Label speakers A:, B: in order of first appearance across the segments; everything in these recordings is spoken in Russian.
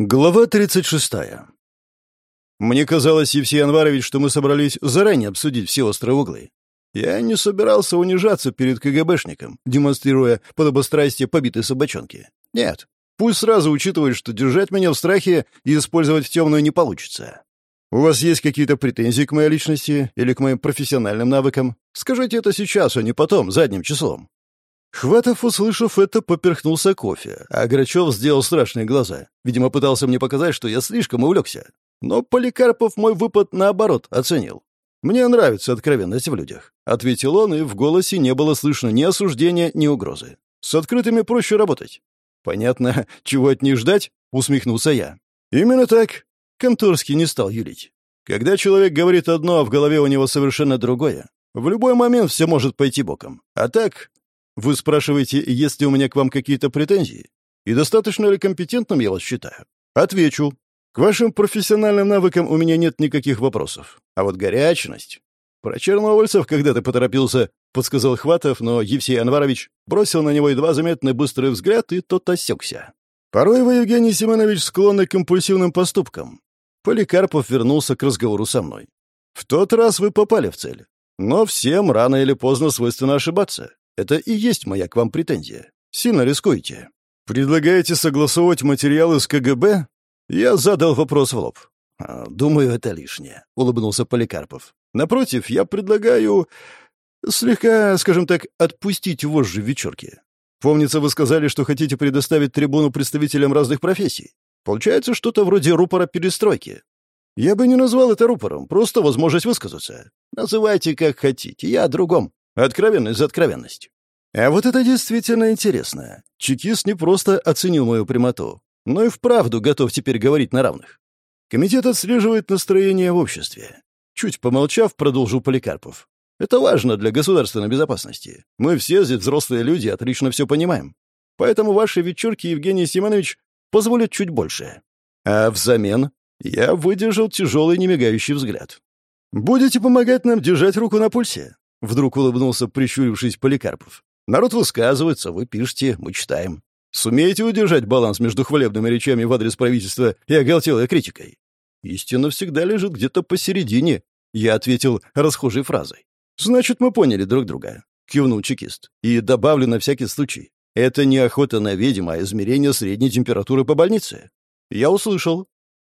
A: Глава 36. Мне казалось, Евсей Анварович, что мы собрались заранее обсудить все острые углы. Я не собирался унижаться перед КГБшником, демонстрируя подобострастие побитой собачонки. Нет, пусть сразу учитывает, что держать меня в страхе и использовать в темную не получится. У вас есть какие-то претензии к моей личности или к моим профессиональным навыкам? Скажите это сейчас, а не потом, задним числом. Хватов, услышав это, поперхнулся кофе, а Грачев сделал страшные глаза. Видимо, пытался мне показать, что я слишком увлекся. Но Поликарпов мой выпад, наоборот, оценил. «Мне нравится откровенность в людях», — ответил он, и в голосе не было слышно ни осуждения, ни угрозы. «С открытыми проще работать». «Понятно, чего от них ждать?» — усмехнулся я. «Именно так». Конторский не стал юлить. Когда человек говорит одно, а в голове у него совершенно другое, в любой момент все может пойти боком. А так, вы спрашиваете, есть ли у меня к вам какие-то претензии? И достаточно ли компетентным я вас считаю? Отвечу. К вашим профессиональным навыкам у меня нет никаких вопросов. А вот горячность... Про чернобыльцев, когда ты поторопился, подсказал Хватов, но Евсей Анварович бросил на него едва заметный быстрый взгляд, и тот осекся. Порой вы, Евгений Семенович, склонны к импульсивным поступкам. Поликарпов вернулся к разговору со мной. В тот раз вы попали в цель. Но всем рано или поздно свойственно ошибаться. Это и есть моя к вам претензия. Сильно рискуете. Предлагаете согласовать материалы с КГБ? Я задал вопрос в лоб. «А, «Думаю, это лишнее», — улыбнулся Поликарпов. «Напротив, я предлагаю слегка, скажем так, отпустить вожжи вечерки. Помнится, вы сказали, что хотите предоставить трибуну представителям разных профессий. Получается что-то вроде рупора перестройки. Я бы не назвал это рупором, просто возможность высказаться. Называйте как хотите, я о другом. Откровенность за откровенность. А вот это действительно интересно. Чекист не просто оценил мою прямоту, но и вправду готов теперь говорить на равных. Комитет отслеживает настроение в обществе. Чуть помолчав, продолжил Поликарпов. Это важно для государственной безопасности. Мы все здесь взрослые люди, отлично все понимаем. Поэтому ваши вечерки, Евгений Семенович, позволят чуть больше. А взамен я выдержал тяжелый немигающий взгляд. Будете помогать нам держать руку на пульсе? Вдруг улыбнулся, прищурившись Поликарпов. «Народ высказывается, вы пишете, мы читаем. Сумеете удержать баланс между хвалебными речами в адрес правительства и оголтелой критикой?» «Истина всегда лежит где-то посередине», — я ответил расхожей фразой. «Значит, мы поняли друг друга», — кивнул чекист. «И добавлю на всякий случай. Это не охота на ведьм, а измерение средней температуры по больнице». Я услышал.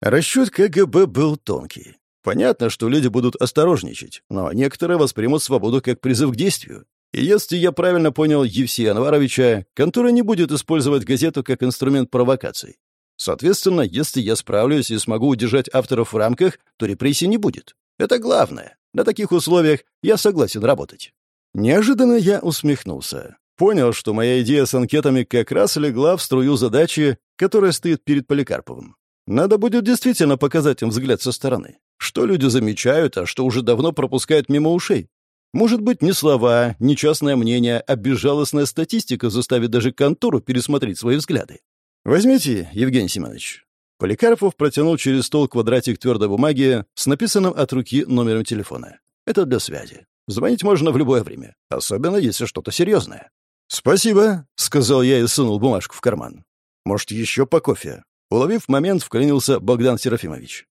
A: Расчет КГБ был тонкий. Понятно, что люди будут осторожничать, но некоторые воспримут свободу как призыв к действию. И если я правильно понял Евсея Анваровича, контора не будет использовать газету как инструмент провокаций. Соответственно, если я справлюсь и смогу удержать авторов в рамках, то репрессий не будет. Это главное. На таких условиях я согласен работать. Неожиданно я усмехнулся. Понял, что моя идея с анкетами как раз легла в струю задачи, которая стоит перед Поликарповым. Надо будет действительно показать им взгляд со стороны. Что люди замечают, а что уже давно пропускают мимо ушей? Может быть, не слова, не частное мнение, а безжалостная статистика заставит даже контору пересмотреть свои взгляды. Возьмите, Евгений Семенович. Поликарпов протянул через стол квадратик твердой бумаги с написанным от руки номером телефона. Это для связи. Звонить можно в любое время, особенно если что-то серьезное. «Спасибо», — сказал я и сунул бумажку в карман. «Может, еще по кофе?» Уловив момент, вклинился Богдан Серафимович.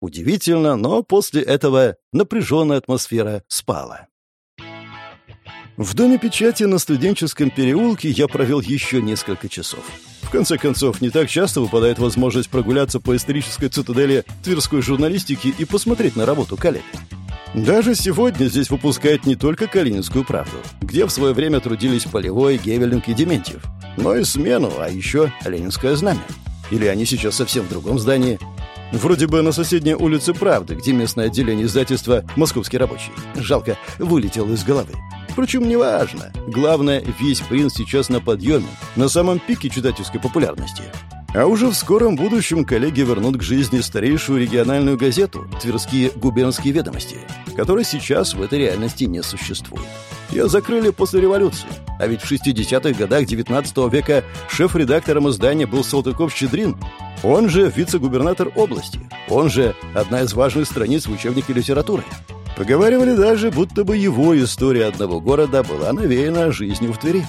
A: Удивительно, но после этого напряженная атмосфера спала. В Доме печати на студенческом переулке я провел еще несколько часов. В конце концов, не так часто выпадает возможность прогуляться по исторической цитадели тверской журналистики и посмотреть на работу коллег. Даже сегодня здесь выпускают не только «Калининскую правду», где в свое время трудились Полевой, Гевелинг и Дементьев, но и смену, а еще «Ленинское знамя». Или они сейчас совсем в другом здании? Вроде бы на соседней улице «Правды», где местное отделение издательства «Московский рабочий». Жалко, вылетел из головы. Впрочем, неважно. Главное, весь принц сейчас на подъеме, на самом пике читательской популярности. А уже в скором будущем коллеги вернут к жизни старейшую региональную газету «Тверские губернские ведомости», которой сейчас в этой реальности не существует. Ее закрыли после революции. А ведь в 60-х годах XIX века шеф-редактором издания был Салтыков-Щедрин, он же вице-губернатор области, он же одна из важных страниц в учебнике литературы. Поговаривали даже, будто бы его история одного города была навеяна жизнью в Твери.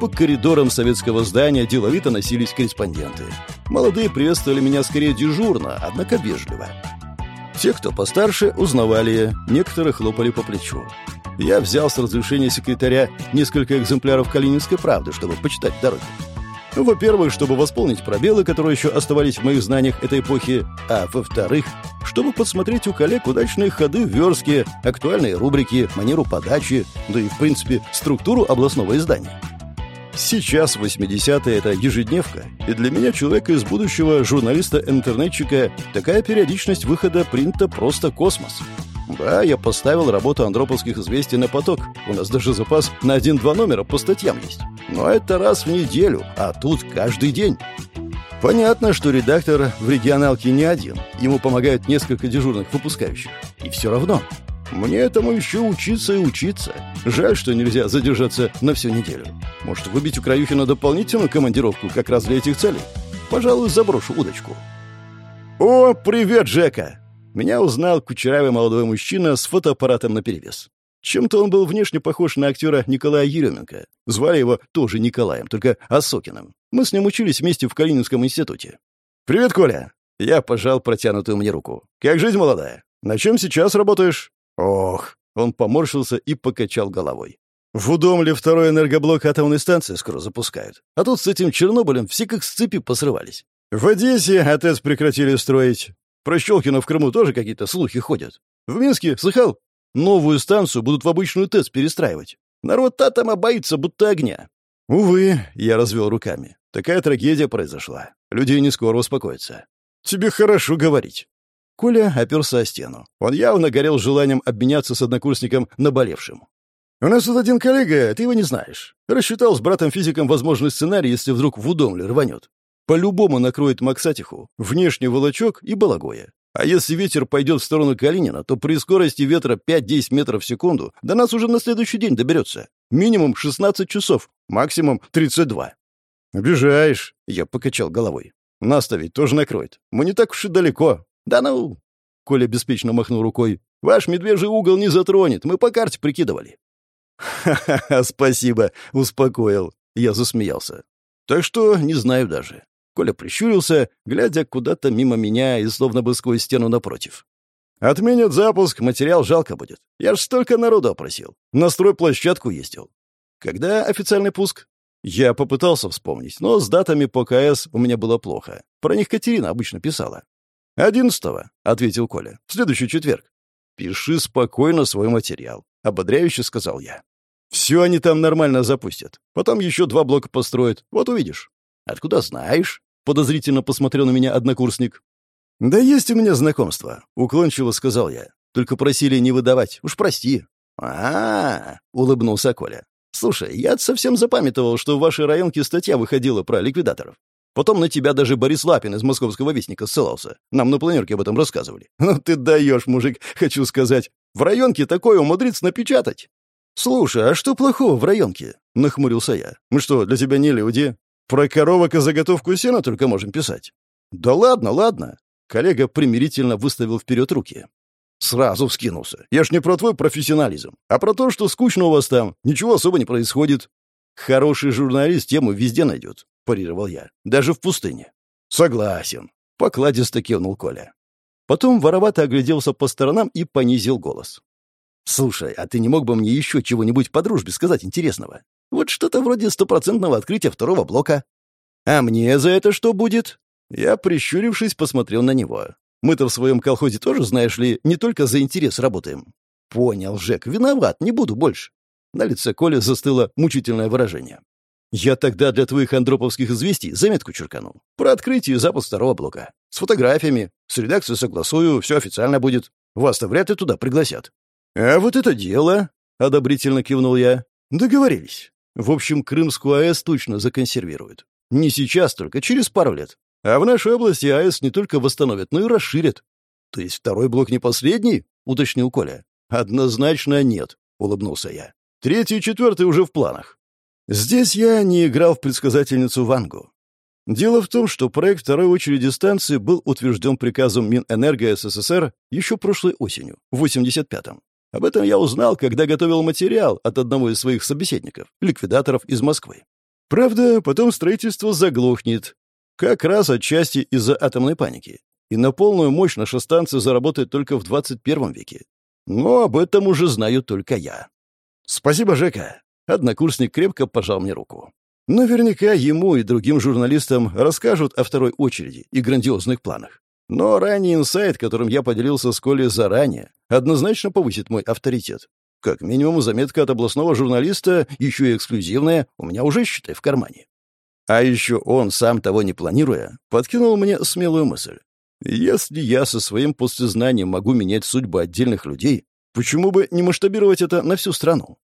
A: По коридорам советского здания деловито носились корреспонденты. Молодые приветствовали меня скорее дежурно, однако вежливо. Те, кто постарше, узнавали, некоторые хлопали по плечу. Я взял с разрешения секретаря несколько экземпляров «Калининской правды», чтобы почитать дороги. Ну, во-первых, чтобы восполнить пробелы, которые еще оставались в моих знаниях этой эпохи, а во-вторых, чтобы подсмотреть у коллег удачные ходы в верстке, актуальные рубрики, манеру подачи, да и, в принципе, структуру областного издания. Сейчас 80-е — это ежедневка, и для меня, человека из будущего, журналиста-интернетчика, такая периодичность выхода принта просто космос. Да, я поставил работу андроповских известий на поток. У нас даже запас на один-два номера по статьям есть. Но это раз в неделю, а тут каждый день. Понятно, что редактор в регионалке не один. Ему помогают несколько дежурных выпускающих. И все равно. Мне этому еще учиться и учиться. Жаль, что нельзя задержаться на всю неделю. Может, выбить у Краюхина дополнительную командировку как раз для этих целей? Пожалуй, заброшу удочку. «О, привет, Жека!» Меня узнал кучерявый молодой мужчина с фотоаппаратом наперевес. Чем-то он был внешне похож на актера Николая Еременко. Звали его тоже Николаем, только Осокиным. Мы с ним учились вместе в Калининском институте. «Привет, Коля!» Я пожал протянутую мне руку. «Как жизнь молодая? На чем сейчас работаешь?» «Ох!» Он поморщился и покачал головой. «В Удомле второй энергоблок атомной станции скоро запускают. А тут с этим Чернобылем все как с цепи посрывались. В Одессе АТЭС прекратили строить. Про Щелкино в Крыму тоже какие-то слухи ходят. В Минске, слыхал? Новую станцию будут в обычную ТЭЦ перестраивать. Народ атома боится, будто огня. Увы, я развел руками. Такая трагедия произошла. Люди не скоро успокоятся. Тебе хорошо говорить. Коля оперся о стену. Он явно горел желанием обменяться с однокурсником наболевшим. «У нас тут один коллега, ты его не знаешь. Рассчитал с братом-физиком возможный сценарий, если вдруг в Удомле рванет. По-любому накроет Максатиху, внешний волочок и Балагоя. А если ветер пойдет в сторону Калинина, то при скорости ветра 5-10 метров в секунду до нас уже на следующий день доберется. Минимум 16 часов, максимум 32. «Обижаешь», — я покачал головой. «Нас-то ведь тоже накроет. Мы не так уж и далеко». «Да ну!» Коля беспечно махнул рукой. «Ваш медвежий угол не затронет, мы по карте прикидывали». «Ха-ха-ха, спасибо», — успокоил. Я засмеялся. «Так что не знаю даже. Коля прищурился, глядя куда-то мимо меня и словно бы сквозь стену напротив. «Отменят запуск, материал жалко будет. Я ж столько народу опросил. На стройплощадку ездил. Когда официальный пуск?» Я попытался вспомнить, но с датами по КС у меня было плохо. Про них Катерина обычно писала. «Одиннадцатого», — ответил Коля. «В следующий четверг». «Пиши спокойно свой материал», — ободряюще сказал я. «Все они там нормально запустят. Потом еще два блока построят. Вот увидишь». «Откуда знаешь?» — подозрительно посмотрел на меня однокурсник. «Да есть у меня знакомство», — уклончиво сказал я. «Только просили не выдавать. Уж прости». «А-а-а!» — улыбнулся Коля. «Слушай, я совсем запамятовал, что в вашей районке статья выходила про ликвидаторов. Потом на тебя даже Борис Лапин из московского вестника ссылался. Нам на планерке об этом рассказывали. Ну ты даешь, мужик, хочу сказать. В районке такое умудриться напечатать. «Слушай, а что плохого в районке?» — нахмурился я. «Мы что, для тебя не люди? Про коровок и заготовку сена только можем писать. Да ладно, ладно. Коллега примирительно выставил вперед руки. Сразу вскинулся. Я ж не про твой профессионализм, а про то, что скучно у вас там, ничего особо не происходит. Хороший журналист тему везде найдет, парировал я. Даже в пустыне. Согласен. Покладисто кивнул Коля. Потом воровато огляделся по сторонам и понизил голос. «Слушай, а ты не мог бы мне еще чего-нибудь по дружбе сказать интересного? Вот что-то вроде стопроцентного открытия второго блока. А мне за это что будет? Я, прищурившись, посмотрел на него. Мы-то в своем колхозе тоже, знаешь ли, не только за интерес работаем. Понял, Жек, виноват, не буду больше. На лице Коли застыло мучительное выражение. Я тогда для твоих андроповских известий заметку черканул. Про открытие и запуск второго блока. С фотографиями. С редакцией согласую, все официально будет. Вас-то вряд ли туда пригласят. А вот это дело, — одобрительно кивнул я. Договорились. В общем, Крымскую АЭС точно законсервируют. Не сейчас только, через пару лет. А в нашей области АЭС не только восстановят, но и расширят. То есть второй блок не последний? Уточнил Коля. Однозначно нет, улыбнулся я. Третий и четвертый уже в планах. Здесь я не играл в предсказательницу Вангу. Дело в том, что проект второй очереди станции был утвержден приказом Минэнерго СССР еще прошлой осенью, в 85-м. Об этом я узнал, когда готовил материал от одного из своих собеседников, ликвидаторов из Москвы. Правда, потом строительство заглохнет. Как раз отчасти из-за атомной паники. И на полную мощь наша станция заработает только в 21 веке. Но об этом уже знаю только я. Спасибо, Жека. Однокурсник крепко пожал мне руку. Наверняка ему и другим журналистам расскажут о второй очереди и грандиозных планах. Но ранний инсайт, которым я поделился с Колей заранее, однозначно повысит мой авторитет. Как минимум, заметка от областного журналиста, еще и эксклюзивная, у меня уже, считай, в кармане. А еще он, сам того не планируя, подкинул мне смелую мысль. Если я со своим послезнанием могу менять судьбы отдельных людей, почему бы не масштабировать это на всю страну?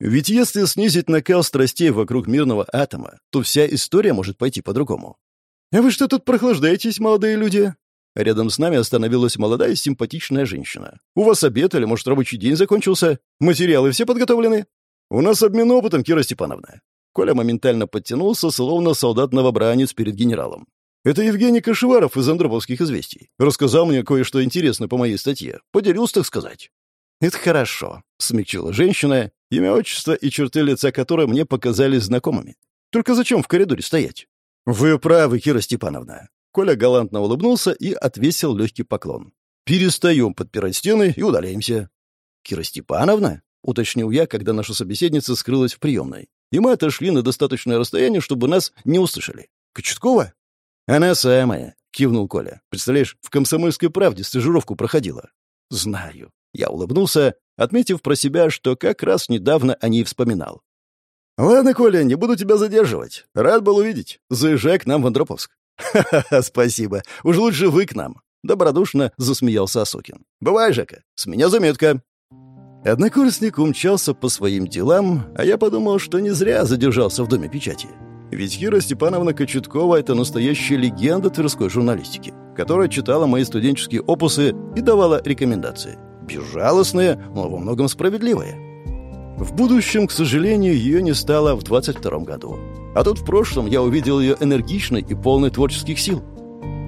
A: Ведь если снизить накал страстей вокруг мирного атома, то вся история может пойти по-другому. «А вы что тут прохлаждаетесь, молодые люди?» Рядом с нами остановилась молодая симпатичная женщина. «У вас обед или, может, рабочий день закончился? Материалы все подготовлены?» «У нас обмен опытом, Кира Степановна». Коля моментально подтянулся, словно солдат-новобранец перед генералом. «Это Евгений Кашеваров из Андроповских известий. Рассказал мне кое-что интересное по моей статье. Поделился, так сказать». «Это хорошо», — смягчила женщина, имя, отчество и черты лица которой мне показались знакомыми. «Только зачем в коридоре стоять?» «Вы правы, Кира Степановна». Коля галантно улыбнулся и отвесил легкий поклон. «Перестаем подпирать стены и удаляемся». «Кира Степановна?» — уточнил я, когда наша собеседница скрылась в приемной. И мы отошли на достаточное расстояние, чтобы нас не услышали. «Кочеткова?» «Она самая», — кивнул Коля. «Представляешь, в «Комсомольской правде» стажировку проходила». «Знаю». Я улыбнулся, отметив про себя, что как раз недавно о ней вспоминал. «Ладно, Коля, не буду тебя задерживать. Рад был увидеть. Заезжай к нам в Андроповск». «Ха-ха, спасибо. Уж лучше вы к нам». Добродушно засмеялся Осокин. «Бывай, Жека. С меня заметка». Однокурсник умчался по своим делам, а я подумал, что не зря задержался в Доме печати. Ведь Кира Степановна Кочеткова — это настоящая легенда тверской журналистики, которая читала мои студенческие опусы и давала рекомендации. Безжалостные, но во многом справедливые. В будущем, к сожалению, ее не стало в 22 году. А тут в прошлом я увидел ее энергичной и полной творческих сил.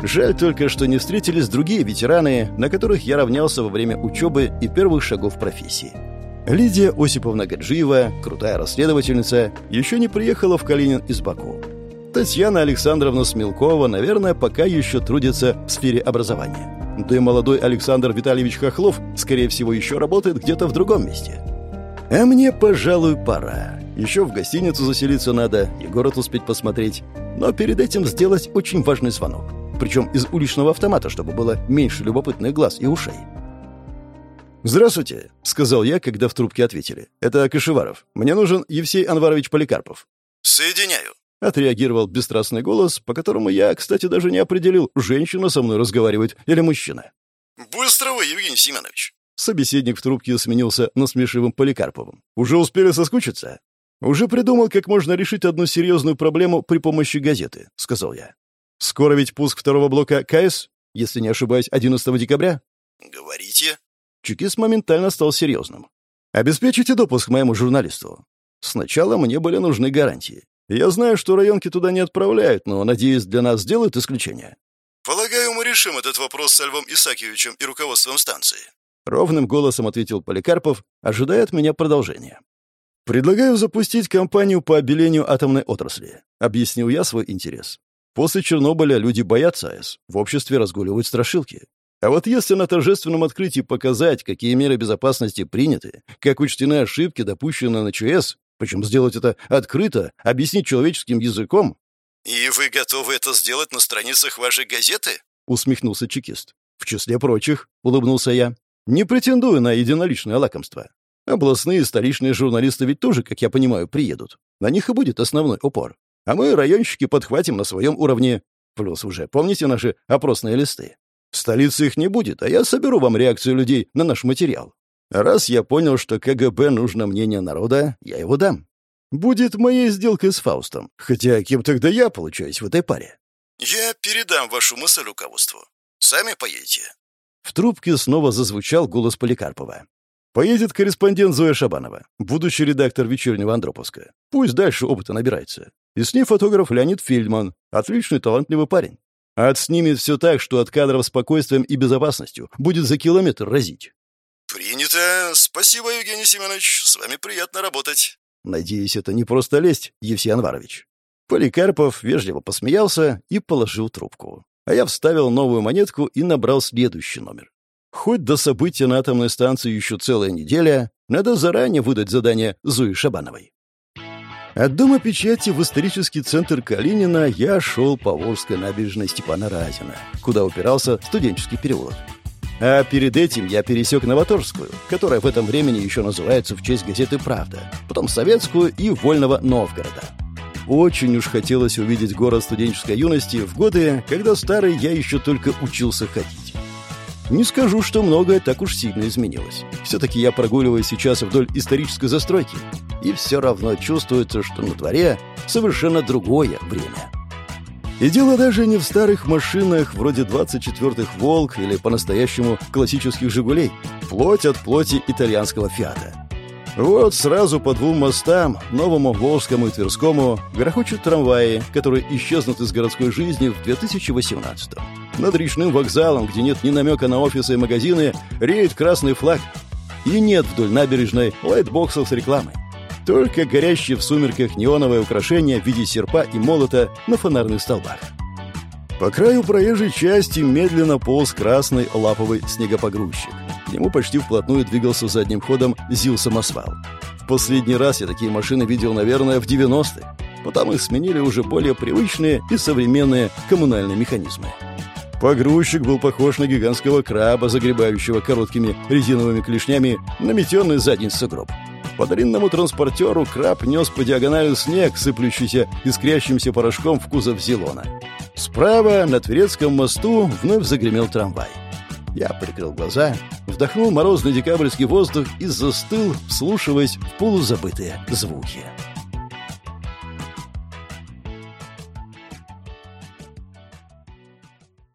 A: Жаль только, что не встретились другие ветераны, на которых я равнялся во время учебы и первых шагов профессии. Лидия Осиповна Гаджиева, крутая расследовательница, еще не приехала в Калинин из Баку. Татьяна Александровна Смелкова, наверное, пока еще трудится в сфере образования. Да и молодой Александр Витальевич Хохлов, скорее всего, еще работает где-то в другом месте. А мне, пожалуй, пора. Еще в гостиницу заселиться надо и город успеть посмотреть. Но перед этим сделать очень важный звонок. Причем из уличного автомата, чтобы было меньше любопытных глаз и ушей. «Здравствуйте», — сказал я, когда в трубке ответили. «Это Кашеваров. Мне нужен Евсей Анварович Поликарпов».
B: «Соединяю», —
A: отреагировал бесстрастный голос, по которому я, кстати, даже не определил, женщина со мной разговаривает или мужчина.
B: «Быстро вы, Евгений Семенович».
A: Собеседник в трубке сменился насмешливым Поликарповым. «Уже успели соскучиться?» «Уже придумал, как можно решить одну серьезную проблему при помощи газеты», — сказал я. Скоро ведь пуск второго блока КС, если не ошибаюсь, 11 декабря.
B: Говорите.
A: Чекист моментально стал серьезным. Обеспечите допуск моему журналисту. Сначала мне были нужны гарантии. Я знаю, что районки туда не отправляют, но, надеюсь, для нас сделают исключение.
B: Полагаю, мы решим этот вопрос с Альвом Исакиевичем и руководством станции.
A: Ровным голосом ответил Поликарпов, ожидая от меня продолжения. «Предлагаю запустить кампанию по обелению атомной отрасли», — объяснил я свой интерес. После Чернобыля люди боятся АЭС, в обществе разгуливают страшилки. А вот если на торжественном открытии показать, какие меры безопасности приняты, как учтены ошибки, допущенные на ЧС, причем сделать это открыто, объяснить человеческим языком...
B: «И вы готовы это сделать на страницах вашей газеты?»
A: — усмехнулся чекист. «В числе прочих», — улыбнулся я. «Не претендую на единоличное лакомство. Областные и столичные журналисты ведь тоже, как я понимаю, приедут. На них и будет основной упор. А мы, районщики, подхватим на своем уровне. Плюс уже, помните наши опросные листы? В столице их не будет, а я соберу вам реакцию людей на наш материал. Раз я понял, что КГБ нужно мнение народа, я его дам. Будет моей сделкой с Фаустом. Хотя кем тогда я получаюсь в этой паре?
B: Я передам вашу мысль руководству. Сами поедете.
A: В трубке снова зазвучал голос Поликарпова. Поедет корреспондент Зоя Шабанова, будущий редактор «Вечернего Андроповска». Пусть дальше опыта набирается. И с ней фотограф Леонид Фельдман. Отличный, талантливый парень. Отснимет все так, что от кадров спокойствием и безопасностью будет за километр разить.
B: «Принято. Спасибо, Евгений Семенович. С вами приятно работать».
A: Надеюсь, это не просто лесть, Евсей Анварович. Поликарпов вежливо посмеялся и положил трубку. А я вставил новую монетку и набрал следующий номер. Хоть до события на атомной станции еще целая неделя, надо заранее выдать задание Зои Шабановой. От дома печати в исторический центр Калинина я шел по Волжской набережной Степана Разина, куда упирался студенческий переулок. А перед этим я пересек Новоторжскую, которая в этом времени еще называется в честь газеты «Правда», потом Советскую и Вольного Новгорода. Очень уж хотелось увидеть город студенческой юности в годы, когда старый я еще только учился ходить. Не скажу, что многое так уж сильно изменилось. Все-таки я прогуливаюсь сейчас вдоль исторической застройки, и все равно чувствуется, что на дворе совершенно другое время. И дело даже не в старых машинах вроде 24-х «Волк» или по-настоящему классических «Жигулей», плоть от плоти итальянского «Фиата». Вот сразу по двум мостам, Новому Волжскому и Тверскому, грохочут трамваи, которые исчезнут из городской жизни в 2018 -м. Над речным вокзалом, где нет ни намека на офисы и магазины, реет красный флаг. И нет вдоль набережной лайтбоксов с рекламой. Только горящие в сумерках неоновое украшение в виде серпа и молота на фонарных столбах. По краю проезжей части медленно полз красный лаповый снегопогрузчик. К нему почти вплотную двигался задним ходом ЗИЛ-самосвал. В последний раз я такие машины видел, наверное, в 90-е. Потом их сменили уже более привычные и современные коммунальные механизмы. Погрузчик был похож на гигантского краба, загребающего короткими резиновыми клешнями наметенный задний сугроб. По длинному транспортеру краб нес по диагонали снег, сыплющийся искрящимся порошком в кузов Зелона. Справа, на Тверецком мосту, вновь загремел трамвай. Я прикрыл глаза, вдохнул морозный декабрьский воздух и застыл, вслушиваясь в полузабытые звуки.